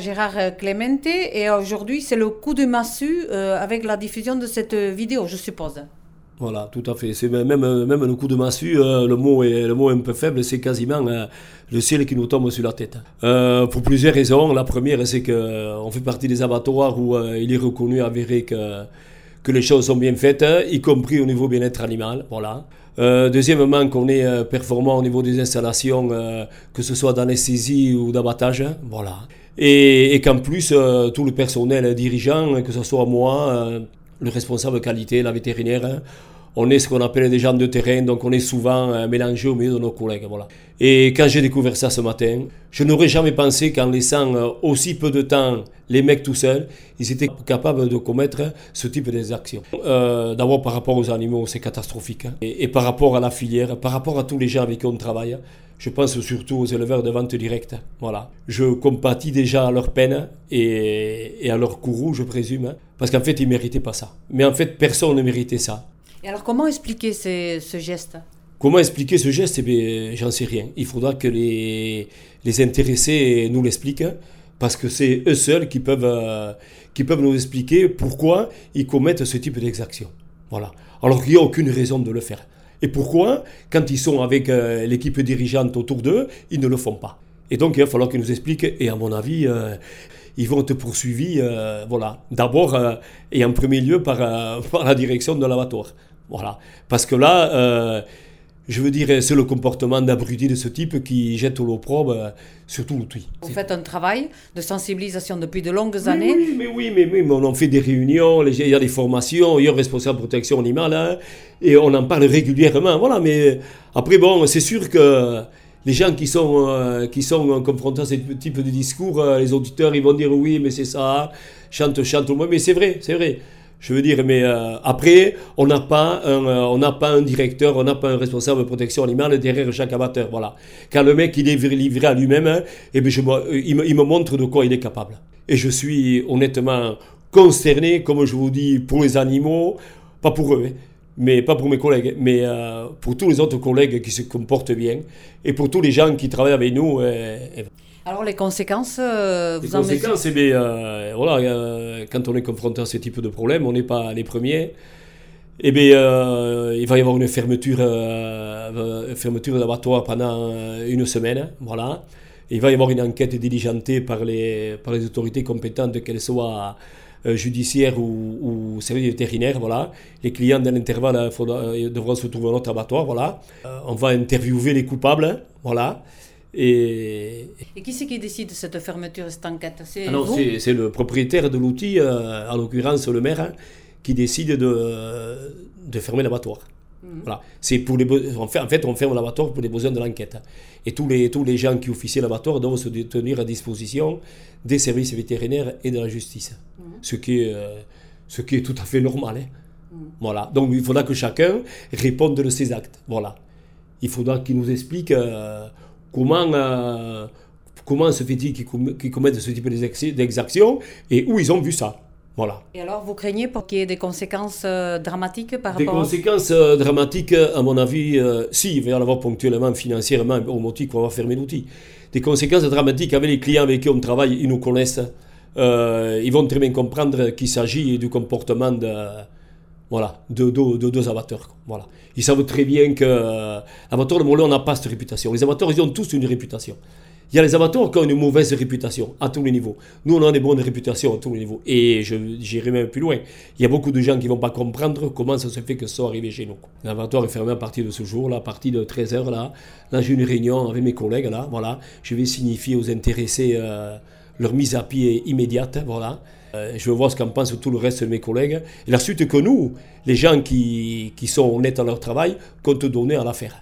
Gérard Clemente et aujourd'hui c'est le coup de massue euh, avec la diffusion de cette vidéo, je suppose. Voilà, tout à fait. C'est même, même le coup de massue, euh, le, mot est, le mot un peu faible, c'est quasiment euh, le ciel qui nous tombe sur la tête. pour plusieurs raisons. La première, c'est qu'on fait partie des abattoirs où il est reconnu, avéré que, que les choses sont bien faites, y compris au niveau bien-être animal. Voilà. Deuxièmement, qu'on est performant au niveau des installations, que ce soit d'anesthésie ou d'abattage. Voilà et, qu'en plus, euh, tout le personnel dirigeant, que ce soit moi, euh, le responsable qualité, la vétérinaire, hein, on est ce qu'on appelle des gens de terrain, donc on est souvent euh, mélangé au milieu de nos collègues. Voilà. Et quand j'ai découvert ça ce matin, je n'aurais jamais pensé qu'en laissant aussi peu de temps les mecs tout seuls, ils étaient capables de commettre ce type d'actions. Euh, D'abord par rapport aux animaux, c'est catastrophique. Hein. Et, et, par rapport à la filière, par rapport à tous les gens avec qui on travaille, je pense surtout aux éleveurs de vente directe. Voilà. Je compatis déjà à leur peine et, à leur courroux, je présume, parce qu'en fait, ils ne méritaient pas ça. Mais en fait, personne ne méritait ça. Alors, comment expliquer ce geste? Comment expliquer ce geste? Eh J'en sais rien. Il faudra que les, les intéressés nous l'expliquent, parce que c'est eux seuls qui peuvent, euh, qui peuvent nous expliquer pourquoi ils commettent ce type d'exaction. Voilà. Alors qu'il n'y a aucune raison de le faire. Et pourquoi, quand ils sont avec euh, l'équipe dirigeante autour d'eux, ils ne le font pas Et donc, il va falloir qu'ils nous expliquent, et à mon avis, euh, ils vont être poursuivis, euh, voilà, d'abord et en premier lieu par, par la direction de l'abattoir. Voilà. Parce que là, je veux dire, c'est le comportement d'abruti de ce type qui jette l'opprobre euh, sur tout l'outil. Vous faites un travail de sensibilisation depuis de longues années Oui, mais oui, mais, mais, on fait des réunions, il y a des formations, il y a un responsable de protection animale, hein, et on en parle régulièrement. Voilà, mais après, bon, c'est sûr que les gens qui sont, euh, qui sont confrontés à ce type de discours, euh, les auditeurs, ils vont dire oui, mais c'est ça, chante, chante, mais c'est vrai, c'est vrai. Je veux dire, mais euh, après, on n'a pas, un, euh, pas un directeur, on n'a pas un responsable de protection animale derrière chaque amateur. Voilà. Quand le mec il est livré à lui-même, hein, euh, il, me, il, me, montre de quoi il est capable. Et je suis honnêtement consterné, comme je vous dis, pour les animaux, pas pour eux, hein, mais pas pour mes collègues, mais pour tous les autres collègues qui se comportent bien et pour tous les gens qui travaillent avec nous. Alors les conséquences, euh, vous les conséquences, eh bien, euh, voilà, euh, quand on est confronté à ce type de problème, on n'est pas les premiers. Eh bien, il va y avoir une fermeture, fermeture d'abattoir pendant une semaine, voilà. Il va y avoir une enquête diligentée par les, par les autorités compétentes, qu'elles soient judiciaires ou, ou services vétérinaires, voilà. Les clients, dans l'intervalle, devront se trouver dans notre abattoir, voilà. on va interviewer les coupables, voilà. Et, qui c'est qui décide cette fermeture, cette enquête? C'est ah c'est le propriétaire de l'outil, euh, en l'occurrence le maire, hein, qui décide de, de fermer l'abattoir. Mhm. Voilà. C'est pour les en fait, on ferme l'abattoir pour les besoins de l'enquête. Et tous les, tous les gens qui officient l'abattoir doivent se tenir à disposition des services vétérinaires et de la justice. Mhm. Ce, qui est, euh, ce qui est tout à fait normal. Hein. Mhm. Voilà. Donc il faudra que chacun réponde de ses actes. Voilà. Il faudra qu'il nous explique. Euh, comment, euh, comment se fait-il qu'ils commettent ce type d'exactions et où ils ont vu ça. Voilà. Et alors, vous craignez pour qu'il y ait des conséquences euh, dramatiques par rapport Des conséquences euh, dramatiques, à mon avis, si, il va y en avoir ponctuellement, financièrement, au motif qu'on va fermer l'outil. Des conséquences dramatiques avec les clients avec qui on travaille, ils nous connaissent. ils vont très bien comprendre qu'il s'agit du comportement de, voilà, de, deux amateurs. Voilà. Ils savent très bien que euh, l'abattoir de Mollon n'a pas cette réputation. Les amateurs, ils ont tous une réputation. Il y a les amateurs qui ont une mauvaise réputation à tous les niveaux. Nous, on a des bonnes réputations à tous les niveaux. Et j'irai même plus loin. Il y a beaucoup de gens qui ne vont pas comprendre comment ça se fait que ça soit arrivé chez nous. L'abattoir est fermé à partir de ce jour, là, à partir de 13h. Là, j'ai une réunion avec mes collègues. Là, voilà. Je vais signifier aux intéressés euh, leur mise à pied immédiate. Voilà. Euh, je veux voir ce qu'en pensent tout le reste de mes collègues. La suite que nous, les gens qui, qui sont honnêtes dans leur travail, comptent donner à l'affaire.